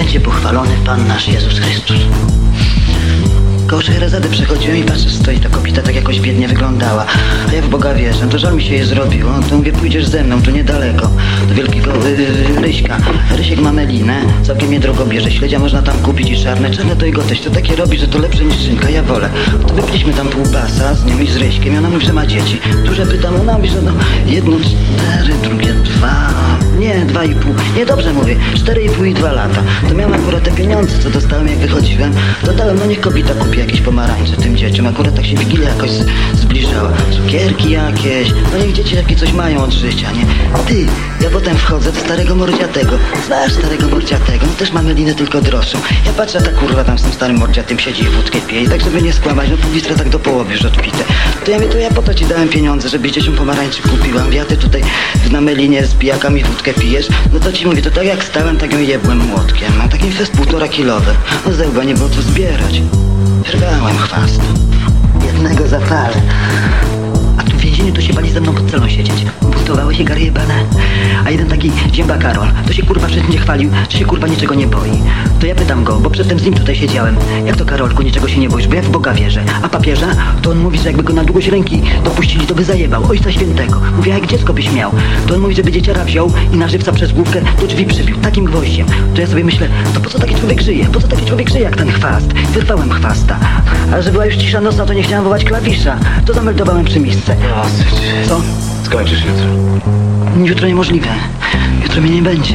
będzie pochwalony Pan nasz Jezus Chrystus. Koło Szeherezady przechodziłem i patrzę, stoi ta kobieta, tak jakoś biednie wyglądała. Boga wierzę, to żal mi się jej zrobiło. To mówię, pójdziesz ze mną, tu niedaleko. Do wielkiego y, y, Ryśka. Rysiek ma melinę, całkiem mnie drogo bierze. Śledzia można tam kupić i czarne. Czarne to jego teść, to takie robi, że to lepsze niż szynka, ja wolę. To wypiliśmy tam pół basa z nią i z Ryśkiem ona mówi, że ma dzieci. Duże pytam, ona mówi, że no jedno cztery, drugie dwa. Nie, dwa i pół. Nie, dobrze mówię. Cztery i pół i dwa lata. To miałem akurat te pieniądze, co dostałem jak wychodziłem. To dałem, no niech kobieta kupi jakieś pomarańcze tym dzieciom. Akurat tak się Wigilia jakoś zbliżała. Cukierki jakieś. No niech dzieci takie coś mają od życia, nie? Ty, ja potem wchodzę do starego mordziatego. Znasz starego mordziatego? On też ma melinę tylko droższą. Ja patrzę, a ta kurwa tam z tym starym mordziatym siedzi i wódkę pije. I tak żeby nie skłamać, no pół litra tak do połowy już odpite. To ja mówię, to ja po to ci dałem pieniądze, żeby dzieciom pomarańczy kupiłam. Ja ty tutaj na melinie z pijakami wódkę pijesz. No to ci mówię, to tak jak stałem, tak ją jebłem młotkiem. Mam taki fest półtora kilowy. No zełba nie było co zbierać. Wyrwałem chwast. Jednego zapalę. To się bali ze mną pod celą siedzieć. Buntowały się gary jebane. A jeden taki zięba Karol, to się kurwa wszędzie chwalił, że się kurwa niczego nie boi. To ja pytam go, bo przedtem z nim tutaj siedziałem. Jak to Karolku, niczego się nie boisz, bo ja w Boga wierzę. A papieża, to on mówi, że jakby go na długość ręki dopuścili, to by zajebał. Ojca Świętego. Mówię, a jak dziecko byś miał. To on mówi, żeby dzieciara wziął i na żywca przez główkę do drzwi przybił. Takim gwoździem. To ja sobie myślę, to po co taki człowiek żyje? Po co taki człowiek żyje jak ten chwast? Wyrwałem chwasta. A że była już cisza nocna, to nie chciałem wołać klawisza. To zameldowałem przy misce. Dosyć. Co? Skończysz jutro. Jutro niemożliwe. Jutro mnie nie będzie.